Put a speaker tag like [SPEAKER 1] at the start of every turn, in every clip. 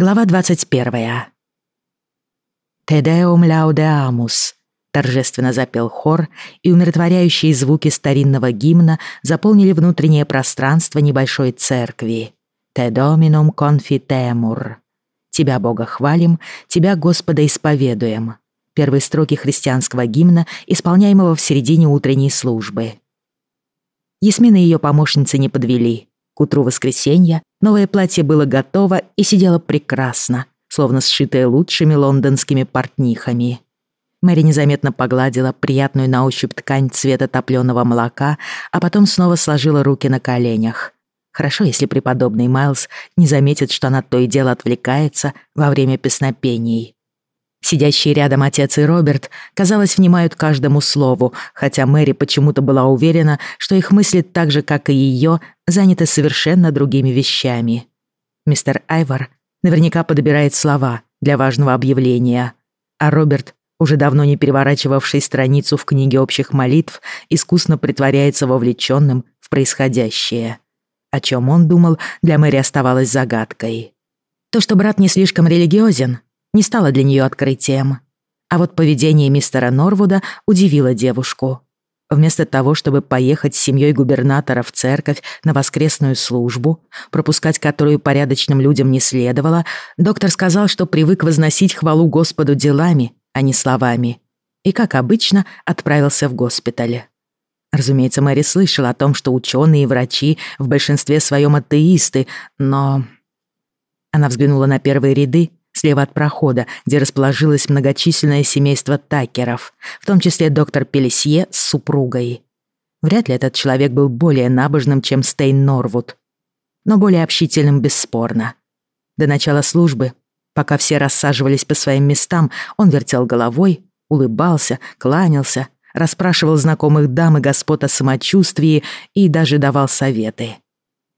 [SPEAKER 1] Глава 21. «Тедеум лаудеамус», — торжественно запел хор, и умиротворяющие звуки старинного гимна заполнили внутреннее пространство небольшой церкви. «Те доминум конфитемур». «Тебя, Бога, хвалим, Тебя, Господа, исповедуем». Первые строки христианского гимна, исполняемого в середине утренней службы. Ясмин и ее помощницы не подвели. К утру воскресенья новое платье было готово и сидело прекрасно, словно сшитое лучшими лондонскими портнихами. Мэри незаметно погладила приятную на ощупь ткань цвета топлёного молока, а потом снова сложила руки на коленях. Хорошо, если преподобный Майлз не заметит, что она то и дело отвлекается во время песнопений. Сидящие рядом отец и Роберт, казалось, внимают каждому слову, хотя Мэри почему-то была уверена, что их мысли так же, как и ее, заняты совершенно другими вещами. Мистер Айвор наверняка подбирает слова для важного объявления, а Роберт, уже давно не переворачивавший страницу в книге общих молитв, искусно притворяется вовлеченным в происходящее. О чем он думал, для Мэри оставалось загадкой. То, что брат не слишком религиозен, не стало для нее открытием. А вот поведение мистера Норвуда удивило девушку. Вместо того, чтобы поехать с семьей губернатора в церковь на воскресную службу, пропускать которую порядочным людям не следовало, доктор сказал, что привык возносить хвалу Господу делами, а не словами. И, как обычно, отправился в госпиталь. Разумеется, Мэри слышала о том, что ученые и врачи в большинстве своем атеисты, но... Она взглянула на первые ряды слева от прохода, где расположилось многочисленное семейство Такеров, в том числе доктор Пелесье с супругой. Вряд ли этот человек был более набожным, чем Стейн Норвуд, но более общительным бесспорно. До начала службы, пока все рассаживались по своим местам, он вертел головой, улыбался, кланялся, расспрашивал знакомых дам и господ о самочувствии и даже давал советы.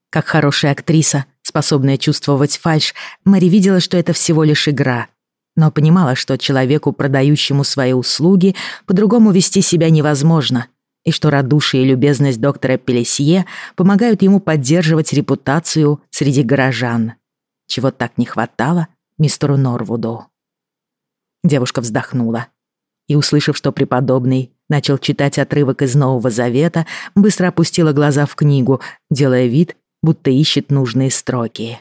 [SPEAKER 1] Как хорошая актриса, способная чувствовать фальшь, Мэри видела, что это всего лишь игра, но понимала, что человеку, продающему свои услуги, по-другому вести себя невозможно, и что радушие и любезность доктора Пелесье помогают ему поддерживать репутацию среди горожан. Чего так не хватало мистеру Норвуду. Девушка вздохнула и, услышав, что преподобный начал читать отрывок из Нового Завета, быстро опустила глаза в книгу, делая вид, будто ищет нужные строки.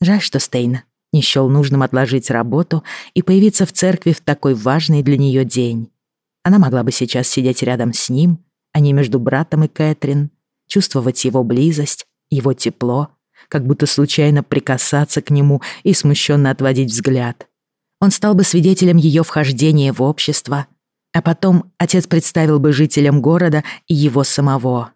[SPEAKER 1] Жаль, что Стейн не счёл нужным отложить работу и появиться в церкви в такой важный для неё день. Она могла бы сейчас сидеть рядом с ним, а не между братом и Кэтрин, чувствовать его близость, его тепло, как будто случайно прикасаться к нему и смущенно отводить взгляд. Он стал бы свидетелем её вхождения в общество, а потом отец представил бы жителям города и его самого.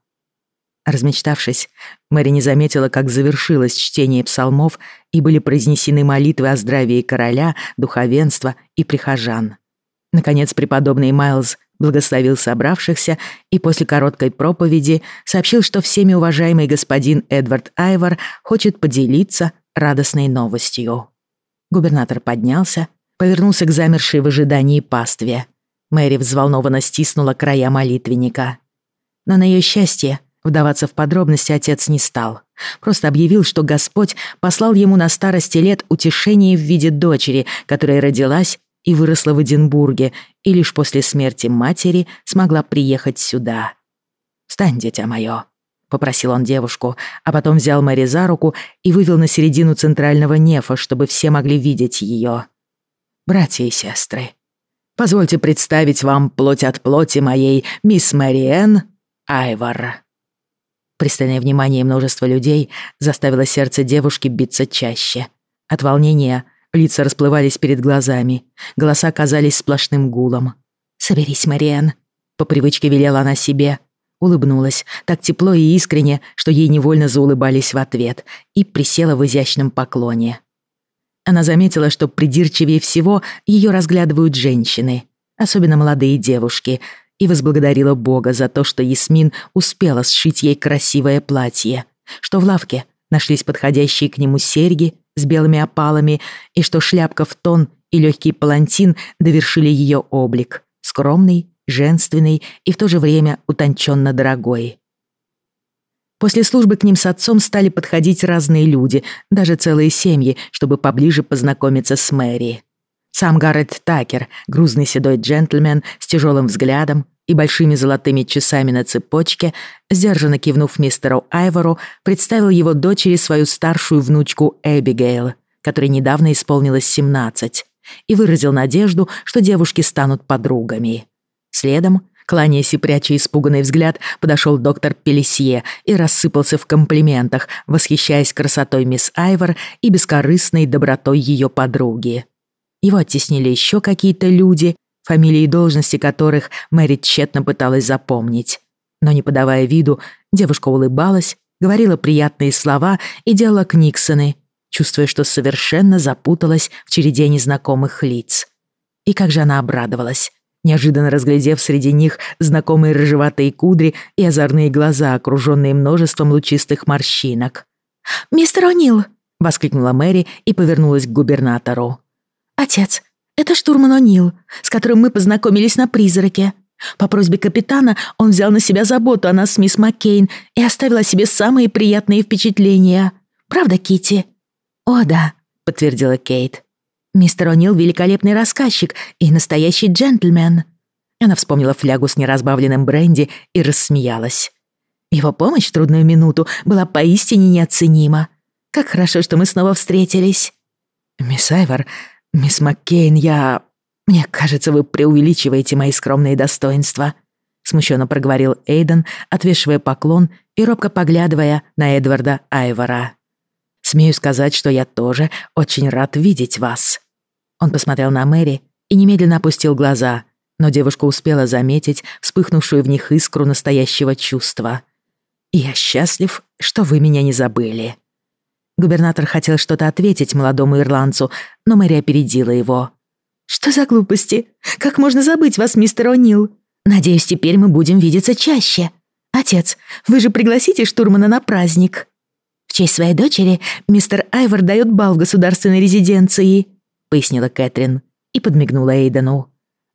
[SPEAKER 1] Размечтавшись, Мэри не заметила, как завершилось чтение псалмов и были произнесены молитвы о здравии короля, духовенства и прихожан. Наконец преподобный Майлз благословил собравшихся и после короткой проповеди сообщил, что всеми уважаемый господин Эдвард Айвор хочет поделиться радостной новостью. Губернатор поднялся, повернулся к замершей в ожидании пастве. Мэри взволнованно стиснула края молитвенника. Но на ее счастье Вдаваться в подробности отец не стал. Просто объявил, что Господь послал ему на старости лет утешение в виде дочери, которая родилась и выросла в Эдинбурге, и лишь после смерти матери смогла приехать сюда. «Встань, дитя мое», — попросил он девушку, а потом взял Мэри за руку и вывел на середину центрального нефа, чтобы все могли видеть ее. «Братья и сестры, позвольте представить вам плоть от плоти моей мисс Мэриэн Айвар». Пристальное внимание множества людей заставило сердце девушки биться чаще. От волнения лица расплывались перед глазами, голоса казались сплошным гулом. «Соберись, Мариэн», — по привычке велела она себе. Улыбнулась, так тепло и искренне, что ей невольно заулыбались в ответ, и присела в изящном поклоне. Она заметила, что придирчивее всего ее разглядывают женщины, особенно молодые девушки — и возблагодарила Бога за то, что Ясмин успела сшить ей красивое платье, что в лавке нашлись подходящие к нему серьги с белыми опалами и что шляпка в тон и легкий палантин довершили ее облик, скромный, женственный и в то же время утонченно дорогой. После службы к ним с отцом стали подходить разные люди, даже целые семьи, чтобы поближе познакомиться с Мэри. Сам Гаррет Такер, грузный седой джентльмен с тяжелым взглядом и большими золотыми часами на цепочке, сдержанно кивнув мистеру Айвору, представил его дочери свою старшую внучку Эбигейл, которой недавно исполнилось 17, и выразил надежду, что девушки станут подругами. Следом Кланяясь и пряча испуганный взгляд, подошел доктор Пелесье и рассыпался в комплиментах, восхищаясь красотой мисс Айвор и бескорыстной добротой ее подруги. Его оттеснили еще какие-то люди, фамилии и должности которых Мэри тщетно пыталась запомнить. Но не подавая виду, девушка улыбалась, говорила приятные слова и делала книксоны, чувствуя, что совершенно запуталась в череде незнакомых лиц. И как же она обрадовалась, неожиданно разглядев среди них знакомые рыжеватые кудри и озорные глаза, окруженные множеством лучистых морщинок.
[SPEAKER 2] «Мистер О'Нил!»
[SPEAKER 1] — воскликнула Мэри и повернулась к губернатору.
[SPEAKER 2] «Отец, это штурман О'Нил, с которым мы познакомились на призраке. По просьбе капитана он взял на себя заботу о нас с мисс Маккейн и оставил о себе самые приятные впечатления. Правда, Кити?
[SPEAKER 1] «О, да», — подтвердила Кейт. Мистер О'Нил — великолепный рассказчик и настоящий джентльмен». Она вспомнила флягу с неразбавленным бренди и рассмеялась. Его помощь в трудную минуту была поистине неоценима. Как хорошо, что мы снова встретились. «Мисс Айвор, мисс Маккейн, я... Мне кажется, вы преувеличиваете мои скромные достоинства», смущенно проговорил Эйден, отвешивая поклон и робко поглядывая на Эдварда Айвора. «Смею сказать, что я тоже очень рад видеть вас». Он посмотрел на Мэри и немедленно опустил глаза, но девушка успела заметить вспыхнувшую в них искру настоящего чувства. «Я счастлив, что вы меня не забыли». Губернатор хотел что-то ответить молодому ирландцу, но Мэри опередила его.
[SPEAKER 2] «Что за глупости? Как можно забыть вас, мистер О'Нил? Надеюсь, теперь мы будем видеться чаще. Отец, вы же пригласите штурмана на праздник?» В честь своей дочери мистер Айвор дает бал в государственной резиденции. — пояснила Кэтрин и подмигнула Эйдену.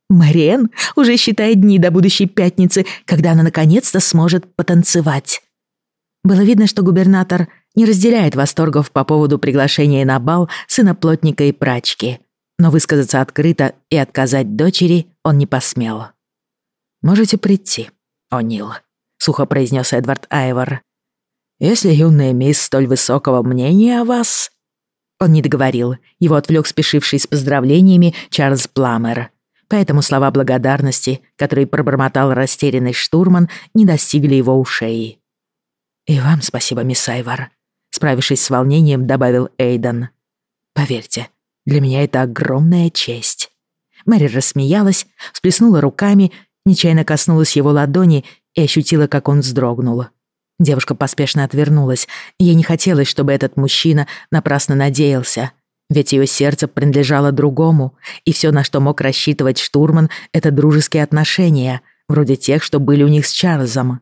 [SPEAKER 2] «Мариэн уже считает дни до будущей пятницы, когда она наконец-то сможет потанцевать». Было видно, что губернатор не разделяет восторгов по поводу приглашения на бал сына плотника и прачки, но высказаться открыто и отказать дочери он не посмел. «Можете прийти, О'Нил», — сухо произнес Эдвард Айвор. «Если юная мисс столь высокого мнения о вас, он не договорил, его отвлек спешивший с поздравлениями Чарльз Пламер. Поэтому слова благодарности, которые пробормотал растерянный штурман, не достигли его ушей. «И вам спасибо, мисс Айвар», — справившись с волнением, добавил Эйден. «Поверьте, для меня это огромная честь». Мэри рассмеялась, всплеснула руками, нечаянно коснулась его ладони и ощутила, как он вздрогнул. Девушка поспешно отвернулась. Ей не хотелось, чтобы этот мужчина напрасно надеялся. Ведь ее сердце принадлежало другому, и все, на что мог рассчитывать штурман, это дружеские отношения, вроде тех, что были у них с Чарльзом.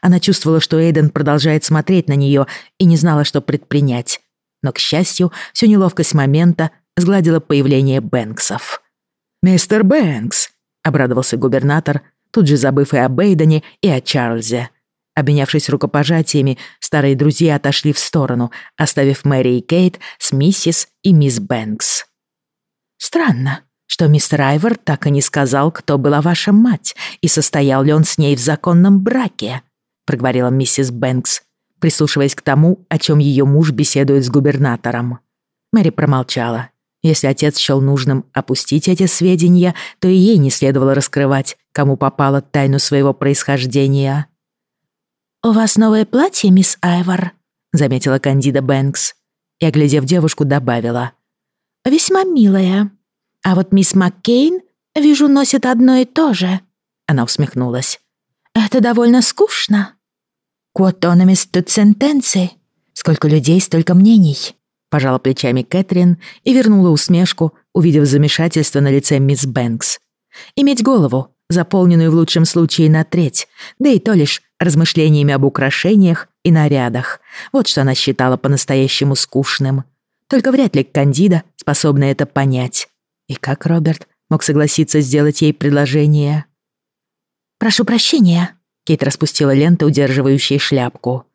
[SPEAKER 2] Она чувствовала, что Эйден продолжает смотреть на нее и не знала, что предпринять. Но, к счастью, всю неловкость момента сгладило появление Бэнксов. «Мистер Бэнкс!» — обрадовался губернатор, тут же забыв и об Эйдене, и о Чарльзе. Обменявшись рукопожатиями, старые друзья отошли в сторону, оставив Мэри и Кейт с миссис и мисс Бэнкс. «Странно, что мистер Айвор так и не сказал, кто была ваша мать и состоял ли он с ней в законном браке», проговорила миссис Бэнкс, прислушиваясь к тому, о чем ее муж беседует с губернатором. Мэри промолчала. Если отец счел нужным опустить эти сведения, то и ей не следовало раскрывать, кому попало тайну своего происхождения. «У вас новое платье, мисс Айвор?»
[SPEAKER 1] — заметила Кандида Бэнкс. И, оглядев девушку, добавила.
[SPEAKER 2] «Весьма милая. А вот мисс Маккейн, вижу, носит одно и то же».
[SPEAKER 1] Она усмехнулась.
[SPEAKER 2] «Это довольно скучно».
[SPEAKER 1] «Quotonomis тут сентенции. Сколько людей, столько мнений», — пожала плечами Кэтрин и вернула усмешку, увидев замешательство на лице мисс Бэнкс. «Иметь голову, заполненную в лучшем случае на треть, да и то лишь размышлениями об украшениях и нарядах. Вот что она считала по-настоящему скучным. Только вряд ли Кандида способна это понять. И как Роберт мог согласиться сделать ей предложение?
[SPEAKER 2] «Прошу прощения», — Кейт распустила ленту, удерживающие шляпку.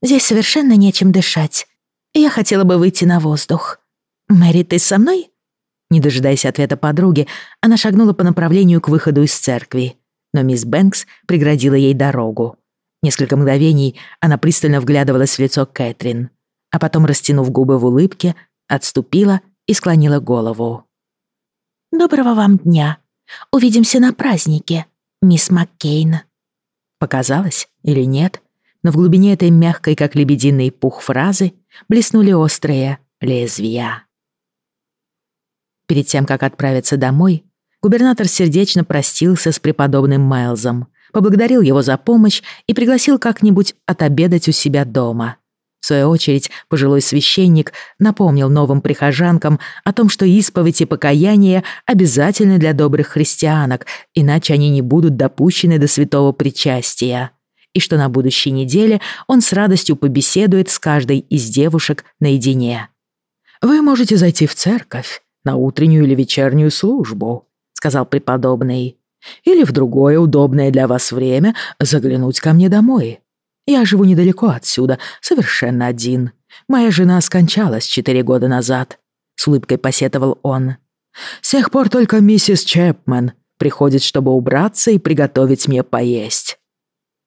[SPEAKER 2] Здесь совершенно нечем дышать. Я хотела бы выйти на воздух. Мэри, ты со мной?»
[SPEAKER 1] Не дожидаясь ответа подруги, она шагнула по направлению к выходу из церкви. Но мисс Бэнкс преградила ей дорогу. Несколько мгновений она пристально вглядывалась в лицо Кэтрин, а потом, растянув губы в улыбке, отступила и склонила голову.
[SPEAKER 2] «Доброго вам дня. Увидимся на празднике, мисс Маккейн».
[SPEAKER 1] Показалось или нет, но в глубине этой мягкой, как лебединый пух фразы, блеснули острые лезвия. Перед тем, как отправиться домой, губернатор сердечно простился с преподобным Майлзом, поблагодарил его за помощь и пригласил как-нибудь отобедать у себя дома. В свою очередь, пожилой священник напомнил новым прихожанкам о том, что исповедь и покаяние обязательны для добрых христианок, иначе они не будут допущены до святого причастия, и что на будущей неделе он с радостью побеседует с каждой из девушек наедине. «Вы можете зайти в церковь на утреннюю или вечернюю службу», — сказал преподобный или в другое удобное для вас время заглянуть ко мне домой. Я живу недалеко отсюда, совершенно один. Моя жена скончалась четыре года назад», — с улыбкой посетовал он. «С тех пор только миссис Чепмен приходит, чтобы убраться и приготовить мне поесть».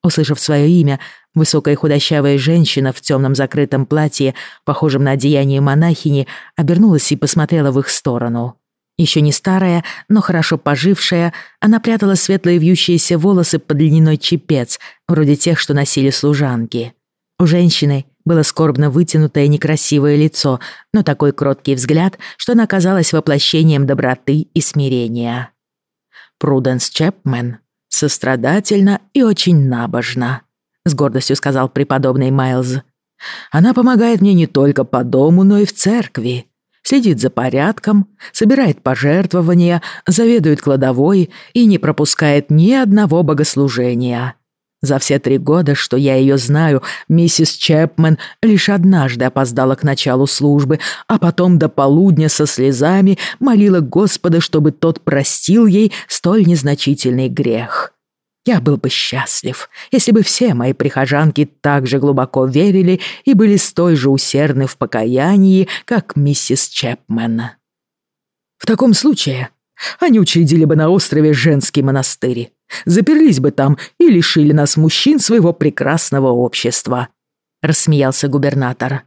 [SPEAKER 1] Услышав свое имя, высокая худощавая женщина в темном закрытом платье, похожем на одеяние монахини, обернулась и посмотрела в их сторону. Еще не старая, но хорошо пожившая, она прятала светлые вьющиеся волосы под льняной чепец, вроде тех, что носили служанки. У женщины было скорбно вытянутое некрасивое лицо, но такой кроткий взгляд, что она казалась воплощением доброты и смирения. «Пруденс Чепмен сострадательно и очень набожна», — с гордостью сказал преподобный Майлз. «Она помогает мне не только по дому, но и в церкви следит за порядком, собирает пожертвования, заведует кладовой и не пропускает ни одного богослужения. За все три года, что я ее знаю, миссис Чепмен лишь однажды опоздала к началу службы, а потом до полудня со слезами молила Господа, чтобы тот простил ей столь незначительный грех. Я был бы счастлив, если бы все мои прихожанки так же глубоко верили и были столь же усердны в покаянии, как миссис Чепмен. В таком случае они учредили бы на острове женский монастырь, заперлись бы там и лишили нас мужчин своего прекрасного общества», — рассмеялся губернатор.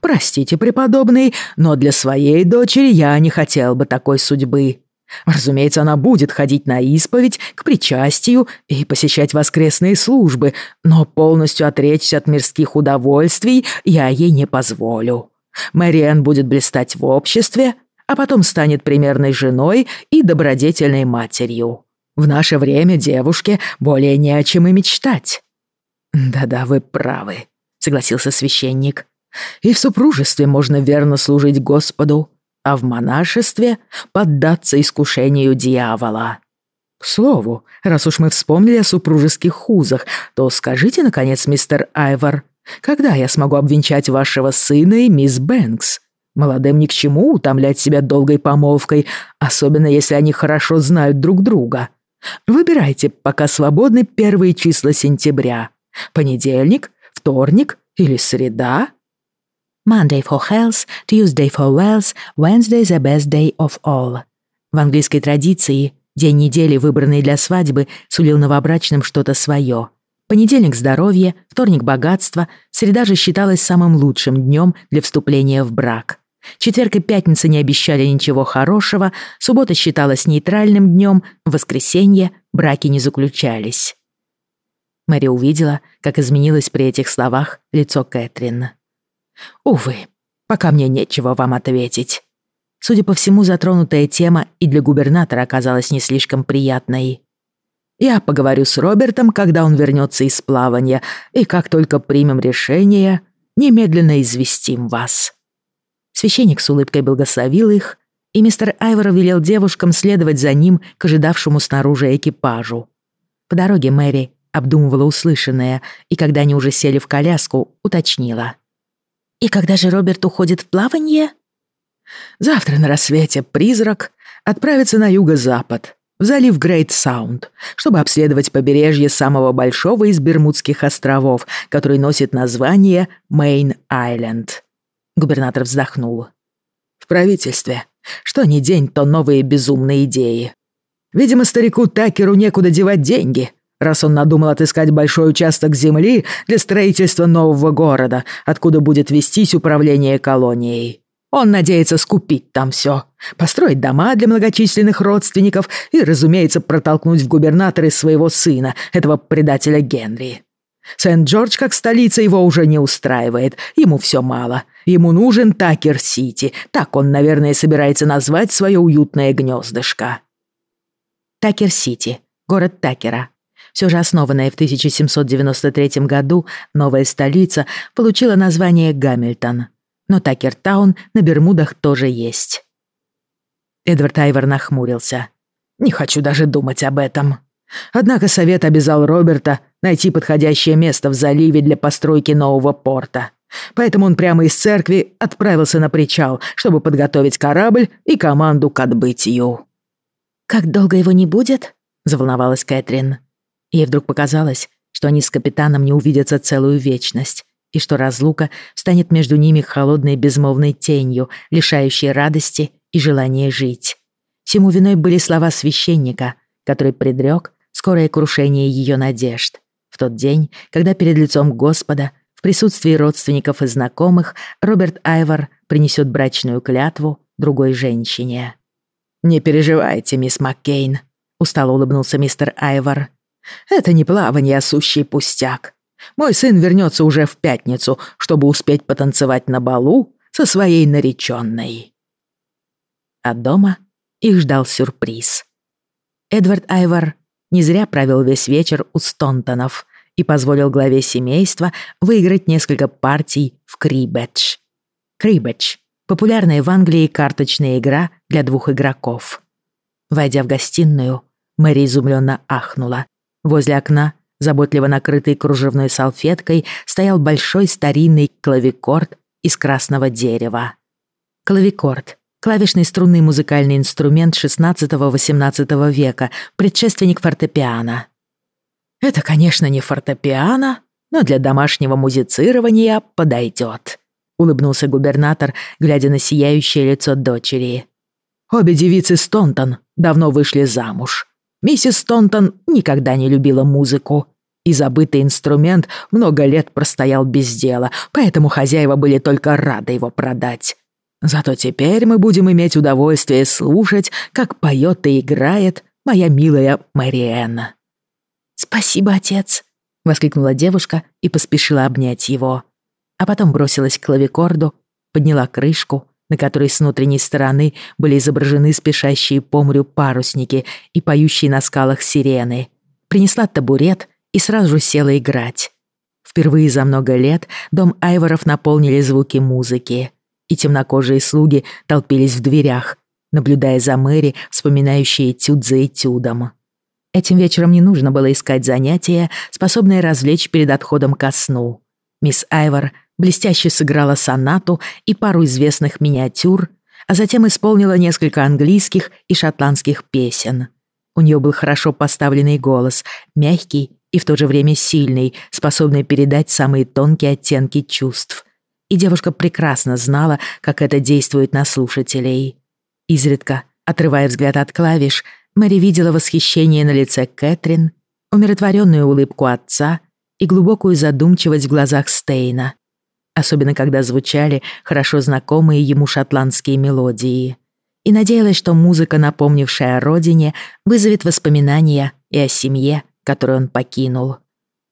[SPEAKER 1] «Простите, преподобный, но для своей дочери я не хотел бы такой судьбы. Разумеется, она будет ходить на исповедь, к причастию и посещать воскресные службы, но полностью отречься от мирских удовольствий я ей не позволю. Мэриэн будет блистать в обществе, а потом станет примерной женой и добродетельной матерью. В наше время девушке более не о чем и мечтать». «Да-да, вы правы», — согласился священник. «И в супружестве можно верно служить Господу, а в монашестве поддаться искушению дьявола. К слову, раз уж мы вспомнили о супружеских хузах, то скажите, наконец, мистер Айвор, когда я смогу обвенчать вашего сына и мисс Бэнкс? Молодым ни к чему утомлять себя долгой помолвкой, особенно если они хорошо знают друг друга. Выбирайте, пока свободны первые числа сентября. Понедельник, вторник или среда?
[SPEAKER 2] Monday for health, Tuesday for wealth, Wednesday the best day of all.
[SPEAKER 1] В английской традиции день недели, выбранный для свадьбы, сулил новобрачным что-то свое. Понедельник – здоровье, вторник – богатство, среда же считалась самым лучшим днем для вступления в брак. Четверг и пятница не обещали ничего хорошего, суббота считалась нейтральным днем, в воскресенье браки не заключались. Мэри увидела, как изменилось при этих словах лицо Кэтрин. Увы, пока мне нечего вам ответить. Судя по всему, затронутая тема и для губернатора оказалась не слишком приятной. Я поговорю с Робертом, когда он вернется из плавания, и как только примем решение, немедленно известим вас». Священник с улыбкой благословил их, и мистер Айвор велел девушкам следовать за ним к ожидавшему снаружи экипажу. По дороге Мэри обдумывала услышанное, и когда они уже сели в коляску, уточнила.
[SPEAKER 2] «И когда же Роберт уходит в плавание?»
[SPEAKER 1] «Завтра на рассвете призрак отправится на юго-запад
[SPEAKER 3] в залив Грейт Саунд, чтобы обследовать побережье самого большого из Бермудских островов, который носит название Мейн-Айленд. Губернатор вздохнул. В правительстве. Что ни день, то новые безумные идеи. Видимо, старику Такеру некуда девать деньги, раз он надумал отыскать большой участок земли для строительства нового города, откуда будет вестись управление колонией. Он надеется скупить там все, построить дома для многочисленных родственников и, разумеется, протолкнуть в губернаторы своего сына, этого предателя Генри. Сент-Джордж как столица его уже не устраивает, ему все мало. Ему нужен Такер-Сити, так он, наверное, собирается назвать свое уютное гнездышко.
[SPEAKER 1] Такер-Сити, город Такера, все же основанная в 1793 году новая столица получила название Гамильтон. Но Такертаун на Бермудах тоже есть. Эдвард Айвор нахмурился.
[SPEAKER 3] «Не хочу даже думать об этом. Однако совет обязал Роберта найти подходящее место в заливе для постройки нового порта. Поэтому он прямо из церкви отправился на причал, чтобы подготовить корабль и команду к отбытию».
[SPEAKER 2] «Как долго его не будет?» — заволновалась Кэтрин.
[SPEAKER 1] Ей вдруг показалось, что они с капитаном не увидятся целую вечность, и что разлука станет между ними холодной безмолвной тенью, лишающей радости и желания жить. Всему виной были слова священника, который предрек скорое крушение ее надежд. В тот день, когда перед лицом Господа, в присутствии родственников и знакомых, Роберт Айвор принесет брачную клятву другой женщине.
[SPEAKER 3] «Не переживайте, мисс Маккейн», — устало улыбнулся мистер Айвор. Это не плавание, а сущий пустяк. Мой сын вернется уже в пятницу, чтобы успеть потанцевать на балу со своей нареченной.
[SPEAKER 1] А дома их ждал сюрприз. Эдвард Айвар не зря провел весь вечер у Стонтонов и позволил главе семейства выиграть несколько партий в крибедж. Крибедж — популярная в Англии карточная игра для двух игроков. Войдя в гостиную, Мэри изумленно ахнула. Возле окна, заботливо накрытый кружевной салфеткой, стоял большой старинный клавикорд из красного дерева. Клавикорд — клавишный струнный музыкальный инструмент XVI-XVIII века, предшественник фортепиано.
[SPEAKER 3] «Это, конечно, не фортепиано, но для домашнего музицирования подойдет», — улыбнулся губернатор, глядя на сияющее лицо дочери. «Обе девицы Стонтон давно вышли замуж. Миссис Стонтон никогда не любила музыку, и забытый инструмент много лет простоял без дела, поэтому хозяева были только рады его продать. Зато теперь мы будем иметь удовольствие слушать, как поет и играет моя милая Мариэнна».
[SPEAKER 2] «Спасибо, отец», — воскликнула девушка и поспешила обнять его. А потом бросилась к клавикорду, подняла крышку на которой с внутренней стороны были изображены спешащие по морю парусники и поющие на скалах сирены. Принесла табурет и сразу села играть. Впервые за много лет дом Айворов наполнили звуки музыки, и темнокожие слуги толпились в дверях, наблюдая за Мэри, вспоминающей этюд за этюдом. Этим вечером не нужно было искать занятия, способные развлечь перед отходом ко сну. Мисс Айвор блестяще сыграла сонату и пару известных миниатюр, а затем исполнила несколько английских и шотландских песен. У нее был хорошо поставленный голос, мягкий и в то же время сильный, способный передать самые тонкие оттенки чувств. И девушка прекрасно знала, как это действует на слушателей. Изредка, отрывая взгляд от клавиш, Мэри видела восхищение на лице Кэтрин, умиротворенную улыбку отца и глубокую задумчивость в глазах Стейна, особенно когда звучали хорошо знакомые ему шотландские мелодии. И надеялась, что музыка, напомнившая о родине, вызовет воспоминания и о семье, которую он покинул.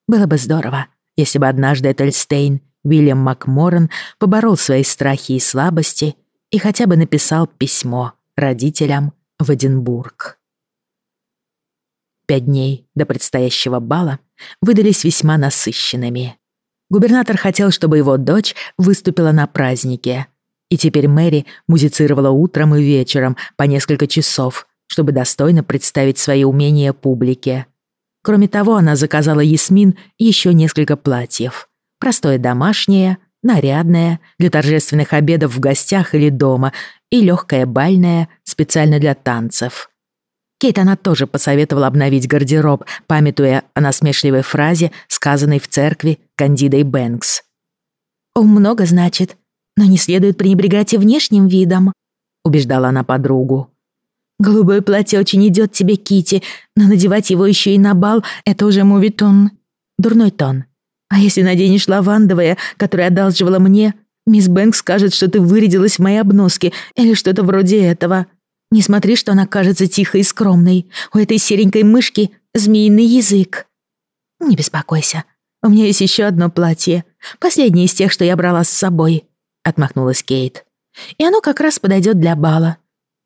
[SPEAKER 2] Было бы здорово, если бы однажды Этельстейн, Уильям Макморан, поборол свои страхи и слабости и хотя бы написал письмо родителям в Эдинбург. Пять дней до предстоящего бала выдались весьма насыщенными. Губернатор хотел, чтобы его дочь выступила на празднике. И теперь Мэри музицировала утром и вечером по несколько часов, чтобы достойно представить свои умения публике. Кроме того, она заказала Ясмин еще несколько платьев. Простое домашнее, нарядное, для торжественных обедов в гостях или дома, и легкое бальное, специально для танцев.
[SPEAKER 1] Кейт она тоже посоветовала обновить гардероб, памятуя о насмешливой фразе, сказанной в церкви Кандидой Бэнкс.
[SPEAKER 2] «Ум много значит, но не следует пренебрегать и внешним видом», убеждала она подругу. «Голубое платье очень идет тебе, Кити, но надевать его еще и на бал — это уже мувитон. Дурной тон. А если наденешь лавандовое, которое одалживала мне, мисс Бэнкс скажет, что ты вырядилась в моей обноске или что-то вроде этого. Не смотри, что она кажется тихой и скромной. У этой серенькой мышки змеиный язык. Не беспокойся. У меня есть еще одно платье. Последнее из тех, что я брала с собой. Отмахнулась Кейт. И оно как раз подойдет для бала.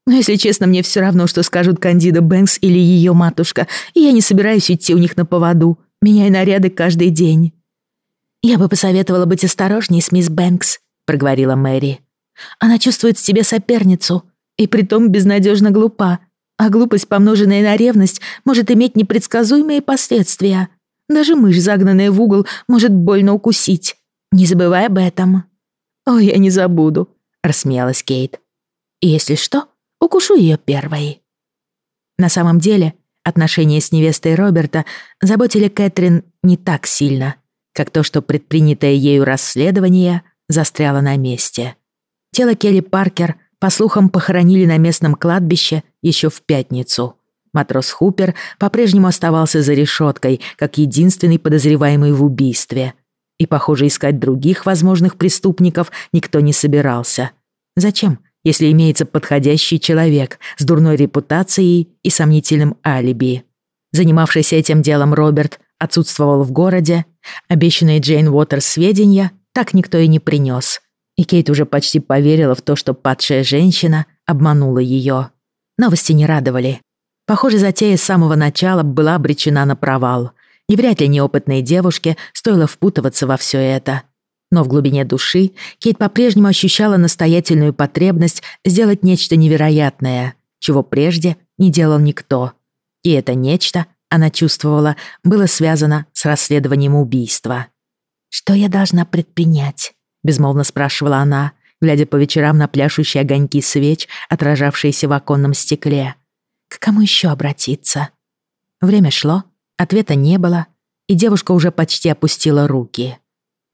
[SPEAKER 2] Но если честно, мне все равно, что скажут Кандида Бэнкс или ее матушка, и я не собираюсь идти у них на поводу, меняя наряды каждый день. «Я бы посоветовала быть осторожней с мисс Бэнкс», — проговорила Мэри. «Она чувствует в себе соперницу, и притом безнадежно глупа. А глупость, помноженная на ревность, может иметь непредсказуемые последствия. Даже мышь, загнанная в угол, может больно укусить. Не забывай об этом». «О, я не забуду», — рассмеялась Кейт. «Если что, укушу ее первой». На самом деле, отношения с невестой Роберта заботили Кэтрин не так сильно, как то, что предпринятое ею расследование застряло на месте. Тело Келли Паркер — по слухам, похоронили на местном кладбище еще в пятницу. Матрос Хупер по-прежнему оставался за решеткой, как единственный подозреваемый в убийстве. И, похоже, искать других возможных преступников никто не собирался. Зачем, если имеется подходящий человек с дурной репутацией и сомнительным алиби? Занимавшийся этим делом Роберт отсутствовал в городе, обещанные Джейн Уотерс сведения так никто и не принес – и Кейт уже почти поверила в то, что падшая женщина обманула ее. Новости не радовали. Похоже, затея с самого начала была обречена на провал. И вряд ли неопытной девушке стоило впутываться во все это. Но в глубине души Кейт по-прежнему ощущала настоятельную потребность сделать нечто невероятное, чего прежде не делал никто. И это нечто, она чувствовала, было связано с расследованием убийства. «Что я должна предпринять?» безмолвно спрашивала она, глядя по вечерам на пляшущие огоньки свеч, отражавшиеся в оконном стекле. К кому еще обратиться? Время шло, ответа не было, и девушка уже почти опустила руки.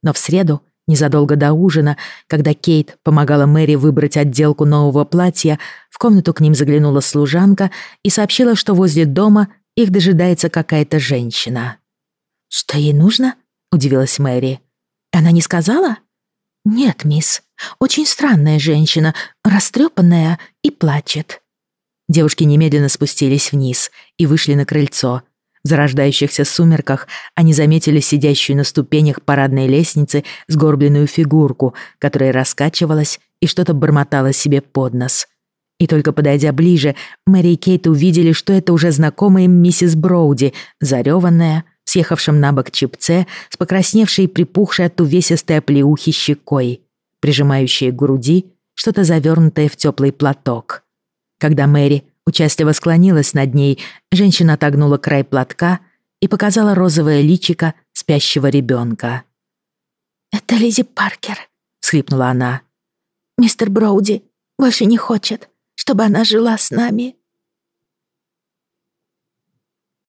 [SPEAKER 2] Но в среду, незадолго до ужина, когда Кейт помогала Мэри выбрать отделку нового платья, в комнату к ним заглянула служанка и сообщила, что возле дома их дожидается какая-то женщина. «Что ей нужно?» — удивилась Мэри. «Она не сказала?» «Нет, мисс. Очень странная женщина, растрепанная и плачет». Девушки немедленно спустились вниз и вышли на крыльцо. В зарождающихся сумерках они заметили сидящую на ступенях парадной лестницы сгорбленную фигурку, которая раскачивалась и что-то бормотала себе под нос. И только подойдя ближе, Мэри и Кейт увидели, что это уже знакомая миссис Броуди, зареванная, съехавшем на бок чипце с покрасневшей и припухшей от увесистой оплеухи щекой, прижимающей к груди что-то завернутое в теплый платок. Когда Мэри участливо склонилась над ней, женщина отогнула край платка и показала розовое личико спящего ребенка. «Это Лизи Паркер», — всхлипнула она. «Мистер Броуди больше не хочет, чтобы она жила с нами».